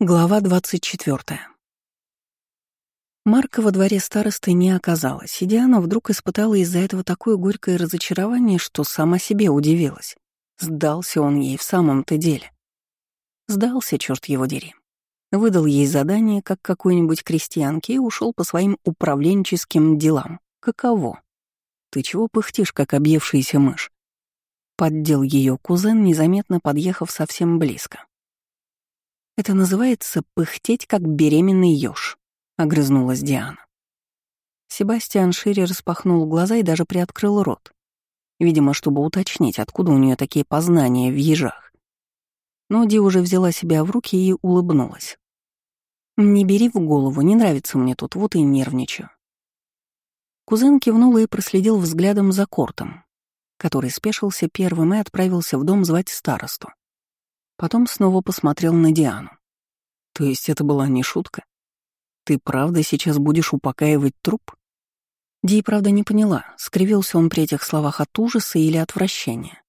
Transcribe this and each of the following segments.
Глава 24. Марка во дворе старосты не оказалось, и Диана вдруг испытала из-за этого такое горькое разочарование, что сама себе удивилась. Сдался он ей в самом-то деле. Сдался, черт его дери. Выдал ей задание, как какой-нибудь крестьянке, и ушел по своим управленческим делам. Каково? Ты чего пыхтишь, как объевшаяся мышь? Поддел ее кузен, незаметно подъехав совсем близко. «Это называется пыхтеть, как беременный ёж», — огрызнулась Диана. Себастьян шире распахнул глаза и даже приоткрыл рот. Видимо, чтобы уточнить, откуда у нее такие познания в ежах. Но Ди уже взяла себя в руки и улыбнулась. «Не бери в голову, не нравится мне тут, вот и нервничаю». Кузен кивнул и проследил взглядом за Кортом, который спешился первым и отправился в дом звать старосту. Потом снова посмотрел на Диану. То есть это была не шутка? Ты правда сейчас будешь упокаивать труп? Ди правда не поняла, скривился он при этих словах от ужаса или отвращения.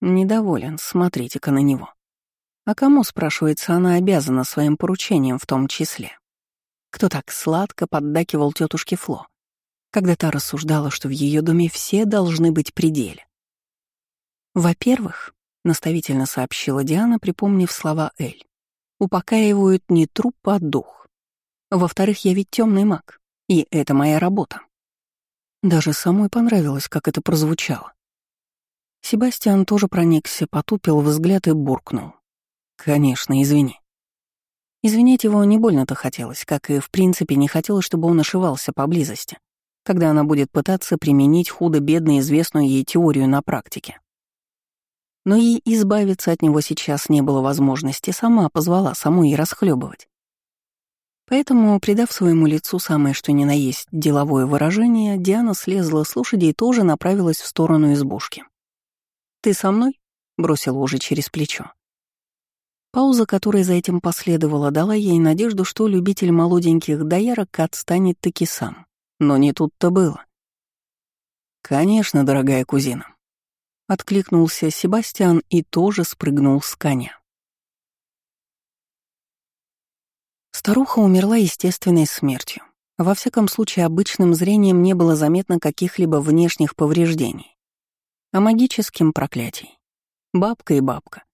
Недоволен, смотрите-ка на него. А кому, спрашивается, она обязана своим поручением в том числе? Кто так сладко поддакивал тетушке Фло, когда та рассуждала, что в ее доме все должны быть пределе? Во-первых, — наставительно сообщила Диана, припомнив слова Эль. «Упокаивают не труп, а дух. Во-вторых, я ведь темный маг, и это моя работа». Даже самой понравилось, как это прозвучало. Себастьян тоже проникся, потупил взгляд и буркнул. «Конечно, извини». Извинять его не больно-то хотелось, как и в принципе не хотелось, чтобы он ошивался поблизости, когда она будет пытаться применить худо-бедно известную ей теорию на практике. Но и избавиться от него сейчас не было возможности, сама позвала саму и расхлебывать. Поэтому, придав своему лицу самое что ни на есть деловое выражение, Диана слезла с лошади и тоже направилась в сторону избушки. «Ты со мной?» — бросила уже через плечо. Пауза, которая за этим последовала, дала ей надежду, что любитель молоденьких доярок отстанет таки сам. Но не тут-то было. «Конечно, дорогая кузина», Откликнулся Себастьян и тоже спрыгнул с коня. Старуха умерла естественной смертью. Во всяком случае, обычным зрением не было заметно каких-либо внешних повреждений. А магическим проклятий. Бабка и бабка.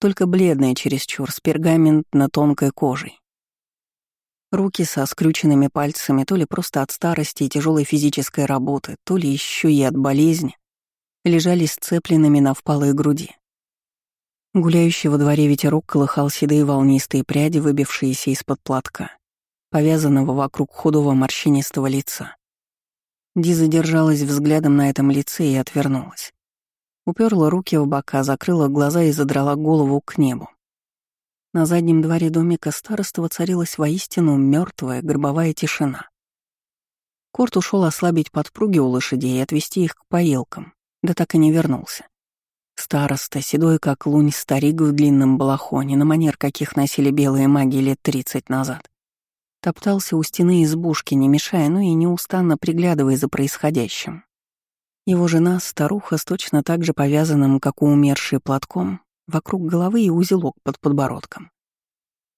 Только бледная чересчур, с пергаментно-тонкой кожей. Руки со скрюченными пальцами то ли просто от старости и тяжелой физической работы, то ли еще и от болезни, лежали сцепленными на впалой груди. Гуляющий во дворе ветерок колыхал седые волнистые пряди, выбившиеся из-под платка, повязанного вокруг худого морщинистого лица. Ди задержалась взглядом на этом лице и отвернулась. Уперла руки в бока, закрыла глаза и задрала голову к небу. На заднем дворе домика староства воцарилась воистину мертвая гробовая тишина. Корт ушел ослабить подпруги у лошадей и отвести их к поилкам, да так и не вернулся. Староста, седой как лунь старик в длинном балахоне, на манер каких носили белые маги лет тридцать назад. Топтался у стены избушки, не мешая, но и неустанно приглядывая за происходящим. Его жена, старуха с точно так же повязанным, как у умершей, платком, вокруг головы и узелок под подбородком.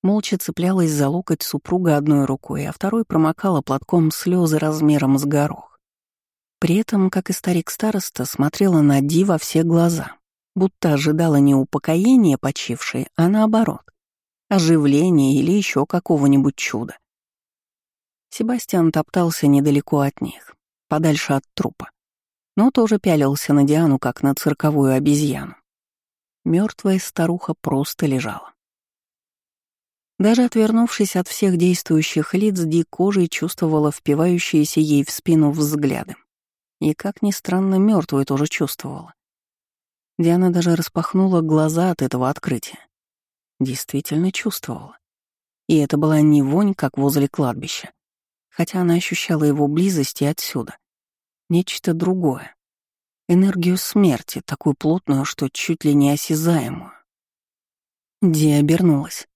Молча цеплялась за локоть супруга одной рукой, а второй промокала платком слезы размером с горох. При этом, как и старик-староста, смотрела на Ди во все глаза, будто ожидала не упокоения почившей, а наоборот, оживления или еще какого-нибудь чуда. Себастьян топтался недалеко от них, подальше от трупа, но тоже пялился на Диану, как на цирковую обезьяну. Мертвая старуха просто лежала. Даже отвернувшись от всех действующих лиц, Ди кожей чувствовала впивающиеся ей в спину взгляды. И, как ни странно, мертвую тоже чувствовала. Диана даже распахнула глаза от этого открытия. Действительно чувствовала. И это была не вонь, как возле кладбища, хотя она ощущала его близость и отсюда. Нечто другое. Энергию смерти, такую плотную, что чуть ли не осязаемую. Ди обернулась.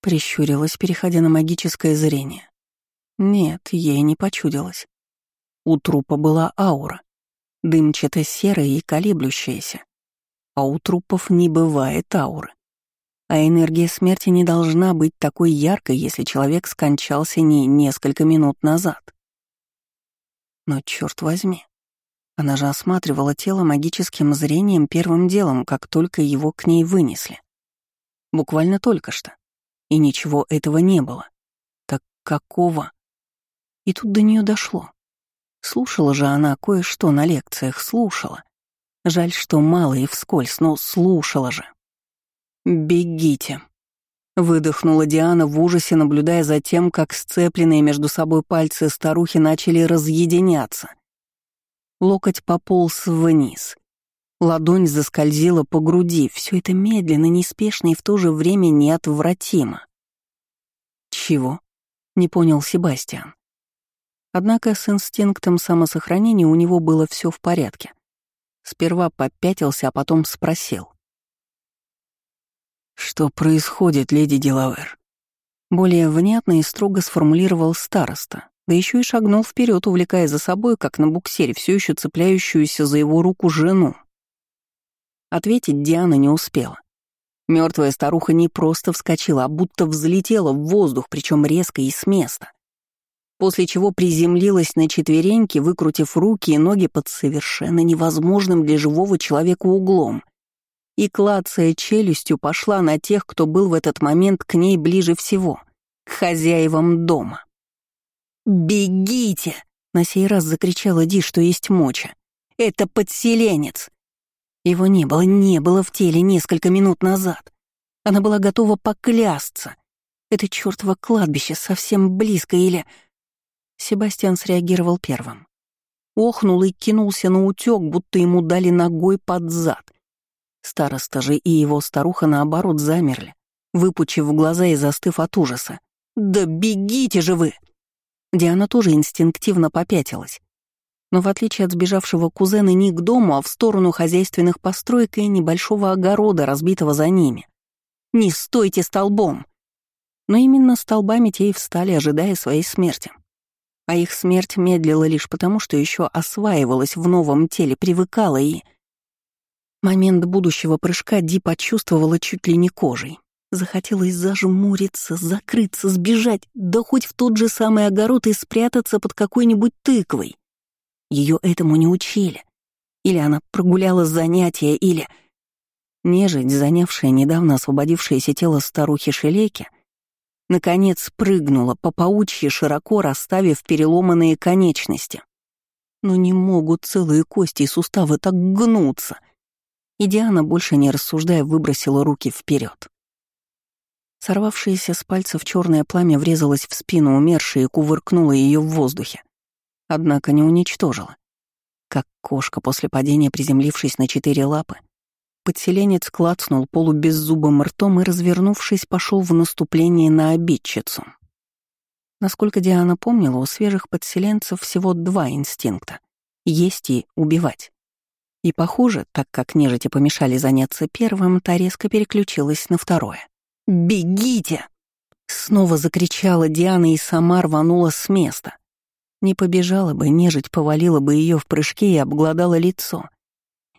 Прищурилась, переходя на магическое зрение. Нет, ей не почудилось. У трупа была аура, дымчато-серая и колеблющаяся. А у трупов не бывает ауры. А энергия смерти не должна быть такой яркой, если человек скончался не несколько минут назад. Но черт возьми, она же осматривала тело магическим зрением первым делом, как только его к ней вынесли. Буквально только что. И ничего этого не было. Так какого? И тут до нее дошло. Слушала же она кое-что на лекциях, слушала. Жаль, что мало и вскользь, но слушала же. «Бегите!» — выдохнула Диана в ужасе, наблюдая за тем, как сцепленные между собой пальцы старухи начали разъединяться. Локоть пополз вниз. Ладонь заскользила по груди, все это медленно, неспешно и в то же время неотвратимо. «Чего?» — не понял Себастьян. Однако с инстинктом самосохранения у него было все в порядке. Сперва попятился, а потом спросил. «Что происходит, леди Делавер?» Более внятно и строго сформулировал староста, да еще и шагнул вперед, увлекая за собой, как на буксире, все еще цепляющуюся за его руку жену. Ответить Диана не успела. Мертвая старуха не просто вскочила, а будто взлетела в воздух, причем резко и с места после чего приземлилась на четвереньки, выкрутив руки и ноги под совершенно невозможным для живого человека углом, и, клацая челюстью, пошла на тех, кто был в этот момент к ней ближе всего, к хозяевам дома. «Бегите!» — на сей раз закричала Ди, что есть моча. «Это подселенец!» Его не было, не было в теле несколько минут назад. Она была готова поклясться. Это чёртово кладбище совсем близко или... Себастьян среагировал первым. Охнул и кинулся на утёк, будто ему дали ногой под зад. Староста же и его старуха наоборот замерли, выпучив глаза и застыв от ужаса. «Да бегите же вы!» Диана тоже инстинктивно попятилась. Но в отличие от сбежавшего кузена не к дому, а в сторону хозяйственных построек и небольшого огорода, разбитого за ними. «Не стойте столбом!» Но именно столбами те и встали, ожидая своей смерти а их смерть медлила лишь потому, что еще осваивалась в новом теле, привыкала и... Момент будущего прыжка Ди почувствовала чуть ли не кожей. Захотелось зажмуриться, закрыться, сбежать, да хоть в тот же самый огород и спрятаться под какой-нибудь тыквой. Ее этому не учили. Или она прогуляла занятия, или... Нежить, занявшая недавно освободившееся тело старухи Шелеки, Наконец прыгнула по паучьи, широко расставив переломанные конечности. Но не могут целые кости и суставы так гнуться. И Диана, больше не рассуждая, выбросила руки вперед. Сорвавшееся с пальцев черное пламя врезалось в спину умершей и кувыркнуло ее в воздухе. Однако не уничтожило. Как кошка после падения, приземлившись на четыре лапы, Подселенец клацнул полубеззубым ртом и, развернувшись, пошел в наступление на обидчицу. Насколько Диана помнила, у свежих подселенцев всего два инстинкта — есть и убивать. И, похоже, так как нежити помешали заняться первым, та резко переключилась на второе. «Бегите!» Снова закричала Диана и сама рванула с места. Не побежала бы, нежить повалила бы ее в прыжке и обглодала лицо —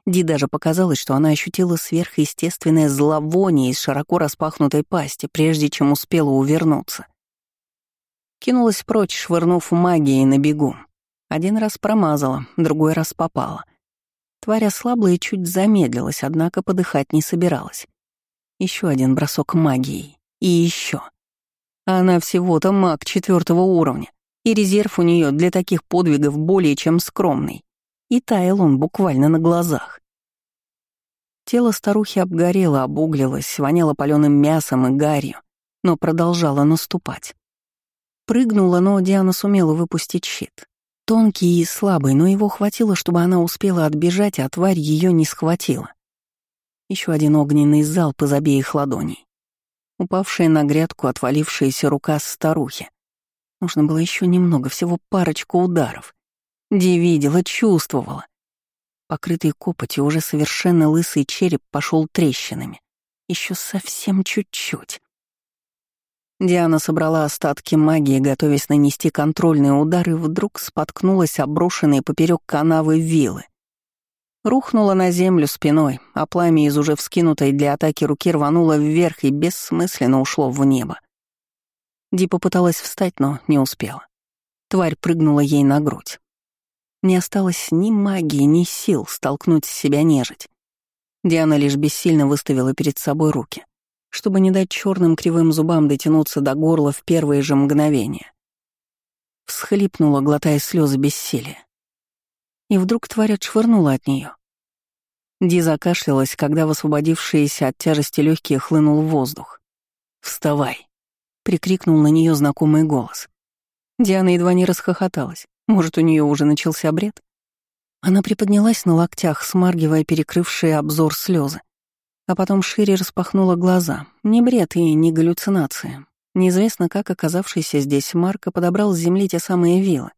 Ди даже показалось, что она ощутила сверхъестественное зловоние из широко распахнутой пасти, прежде чем успела увернуться. Кинулась прочь, швырнув магией на бегу. Один раз промазала, другой раз попала. Тварь ослабла и чуть замедлилась, однако подыхать не собиралась. Еще один бросок магией. И еще. Она всего-то маг четвертого уровня, и резерв у нее для таких подвигов более чем скромный. И таял он буквально на глазах. Тело старухи обгорело, обуглилось, воняло паленым мясом и гарью, но продолжало наступать. Прыгнула, но Диана сумела выпустить щит. Тонкий и слабый, но его хватило, чтобы она успела отбежать, а тварь ее не схватила. Еще один огненный залп из обеих ладоней. Упавшая на грядку отвалившаяся рука старухи. Нужно было еще немного, всего парочку ударов. Ди видела, чувствовала. Покрытый копотью уже совершенно лысый череп пошел трещинами. Еще совсем чуть-чуть. Диана собрала остатки магии, готовясь нанести контрольный удар, и вдруг споткнулась оброшенной поперек канавы вилы. Рухнула на землю спиной, а пламя из уже вскинутой для атаки руки рвануло вверх и бессмысленно ушло в небо. Ди попыталась встать, но не успела. Тварь прыгнула ей на грудь. Не осталось ни магии, ни сил столкнуть с себя нежить. Диана лишь бессильно выставила перед собой руки, чтобы не дать черным кривым зубам дотянуться до горла в первые же мгновения. Всхлипнула, глотая слезы бессилия и вдруг тварь отшвырнула от нее. Ди закашлялась, когда в от тяжести легкие хлынул воздух. «Вставай!» — прикрикнул на нее знакомый голос. Диана едва не расхохоталась. Может, у нее уже начался бред? Она приподнялась на локтях, смаргивая перекрывшие обзор слезы, а потом шире распахнула глаза. Не бред и не галлюцинация. Неизвестно, как оказавшийся здесь Марко подобрал с земли те самые вилы,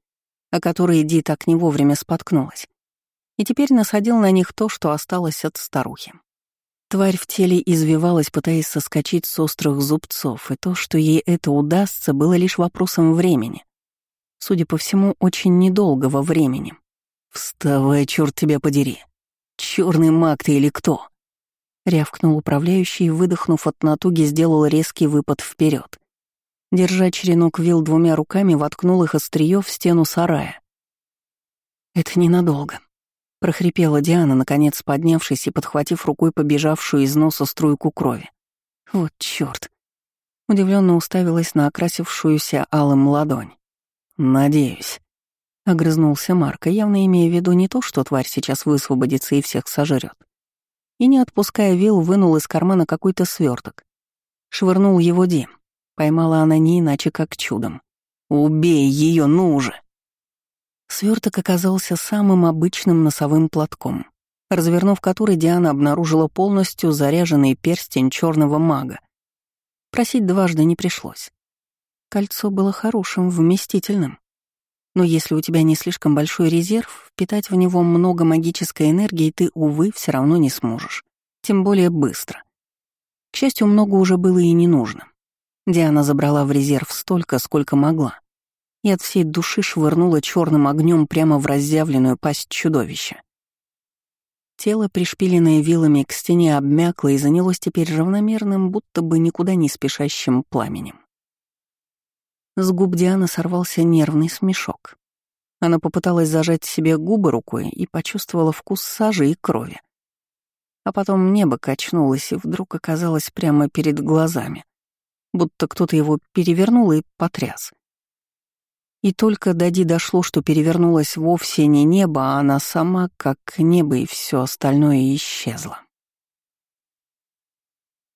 о которой Ди так не вовремя споткнулась, и теперь насадил на них то, что осталось от старухи. Тварь в теле извивалась, пытаясь соскочить с острых зубцов, и то, что ей это удастся, было лишь вопросом времени. Судя по всему, очень недолгого времени. «Вставай, черт тебя подери! Черный маг ты или кто?» Рявкнул управляющий выдохнув от натуги, сделал резкий выпад вперед. Держа черенок вил двумя руками, воткнул их острие в стену сарая. «Это ненадолго», — прохрипела Диана, наконец поднявшись и подхватив рукой побежавшую из носа струйку крови. «Вот чёрт!» Удивленно уставилась на окрасившуюся алым ладонь. «Надеюсь», — огрызнулся Марко, явно имея в виду не то, что тварь сейчас высвободится и всех сожрет. И, не отпуская вил, вынул из кармана какой-то сверток. Швырнул его Дим. Поймала она не иначе, как чудом. «Убей ее, ну же!» Сверток оказался самым обычным носовым платком, развернув который Диана обнаружила полностью заряженный перстень черного мага. Просить дважды не пришлось. Кольцо было хорошим, вместительным. Но если у тебя не слишком большой резерв, впитать в него много магической энергии ты, увы, все равно не сможешь. Тем более быстро. К счастью, много уже было и не нужно. Диана забрала в резерв столько, сколько могла, и от всей души швырнула черным огнем прямо в разъявленную пасть чудовища. Тело, пришпиленное вилами к стене, обмякло и занялось теперь равномерным, будто бы никуда не спешащим пламенем. С губ Дианы сорвался нервный смешок. Она попыталась зажать себе губы рукой и почувствовала вкус сажи и крови. А потом небо качнулось и вдруг оказалось прямо перед глазами будто кто-то его перевернул и потряс. И только Дади дошло, что перевернулось вовсе не небо, а она сама, как небо, и все остальное исчезло.